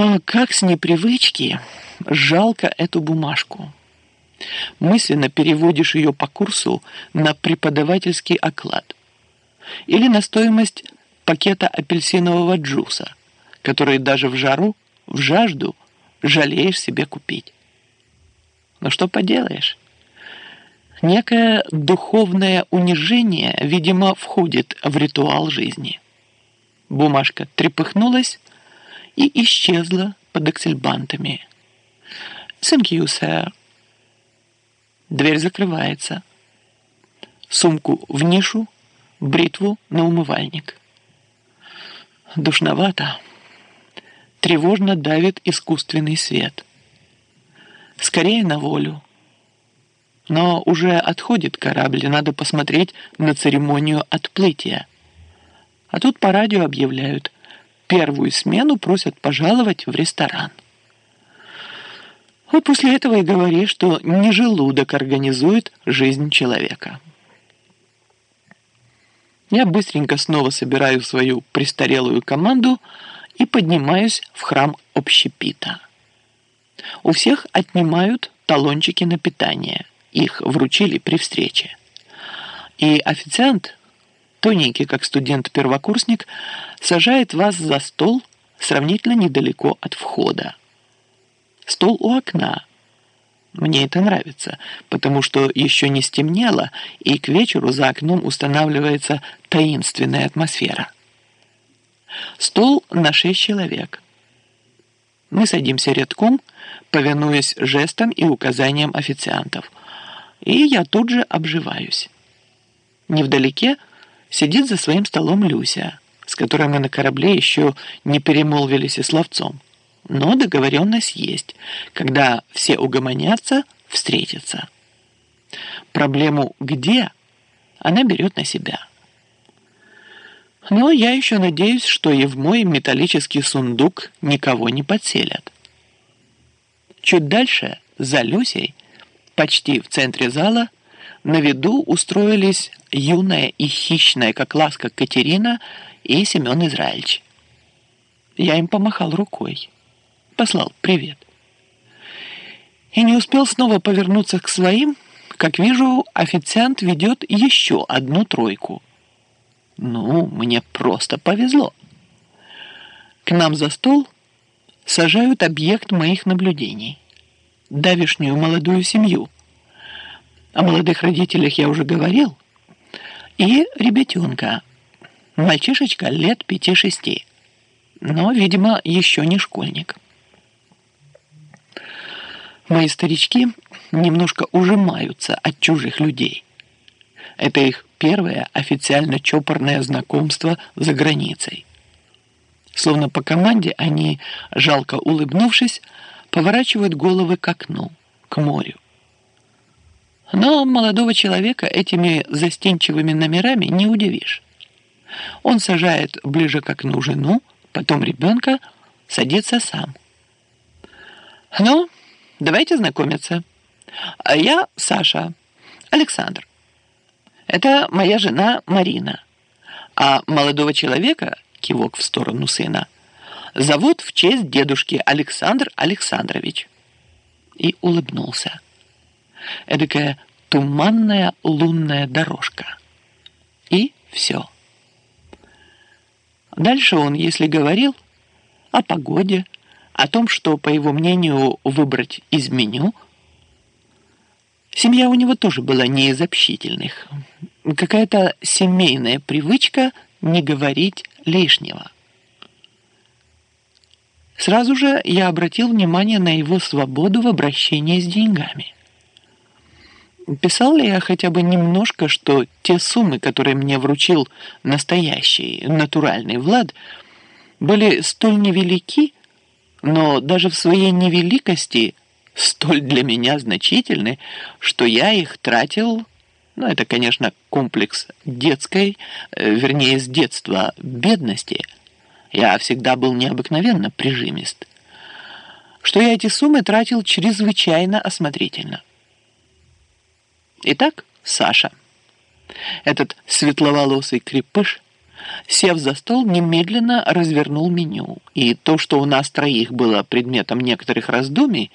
А как с непривычки жалко эту бумажку. Мысленно переводишь ее по курсу на преподавательский оклад или на стоимость пакета апельсинового джуса, который даже в жару, в жажду жалеешь себе купить. Но что поделаешь? Некое духовное унижение, видимо, входит в ритуал жизни. Бумажка трепыхнулась и исчезла под аксельбантами. «Thank you, sir». Дверь закрывается. Сумку в нишу, бритву на умывальник. Душновато. Тревожно давит искусственный свет. Скорее на волю. Но уже отходит корабль, и надо посмотреть на церемонию отплытия. А тут по радио объявляют, первую смену просят пожаловать в ресторан. Вот после этого и говори, что не желудок организует жизнь человека. Я быстренько снова собираю свою престарелую команду и поднимаюсь в храм общепита. У всех отнимают талончики на питание. Их вручили при встрече. И официант, тоненький, как студент-первокурсник, сажает вас за стол сравнительно недалеко от входа. Стол у окна. Мне это нравится, потому что еще не стемнело, и к вечеру за окном устанавливается таинственная атмосфера. Стол на шесть человек. Мы садимся рядком, повинуясь жестам и указаниям официантов. И я тут же обживаюсь. Невдалеке сидит за своим столом Люся, с которой мы на корабле еще не перемолвились и словцом. Но договоренность есть, когда все угомонятся, встретятся. Проблему «где» она берет на себя. Но я еще надеюсь, что и в мой металлический сундук никого не подселят. Чуть дальше, за Люсей, почти в центре зала, на виду устроились юная и хищная, как ласка Катерина и Семен Израильевич. Я им помахал рукой, послал привет. И не успел снова повернуться к своим, как вижу, официант ведет еще одну тройку. Ну, мне просто повезло. К нам за стол сажают объект моих наблюдений. Давишнюю молодую семью. О молодых родителях я уже говорил. И ребятенка. Мальчишечка лет пяти-шести. Но, видимо, еще не школьник. Мои старички немножко ужимаются от чужих людей. Это их первое официально чопорное знакомство за границей. Словно по команде они, жалко улыбнувшись, поворачивают головы к окну, к морю. Но молодого человека этими застенчивыми номерами не удивишь. Он сажает ближе к окну жену, потом ребенка, садится сам. «Ну, давайте знакомиться. Я Саша, Александр. Это моя жена Марина. А молодого человека, кивок в сторону сына, зовут в честь дедушки Александр Александрович». И улыбнулся эдакая туманная лунная дорожка. И все. Дальше он, если говорил о погоде, о том, что, по его мнению, выбрать из меню, семья у него тоже была не из общительных. Какая-то семейная привычка не говорить лишнего. Сразу же я обратил внимание на его свободу в обращении с деньгами. Писал ли я хотя бы немножко, что те суммы, которые мне вручил настоящий, натуральный Влад, были столь невелики, но даже в своей невеликости столь для меня значительны, что я их тратил, ну, это, конечно, комплекс детской, э, вернее, с детства бедности. Я всегда был необыкновенно прижимист. Что я эти суммы тратил чрезвычайно осмотрительно. Итак, Саша. Этот светловолосый крепыш сев за стол, немедленно развернул меню. И то, что у нас троих было предметом некоторых раздумий,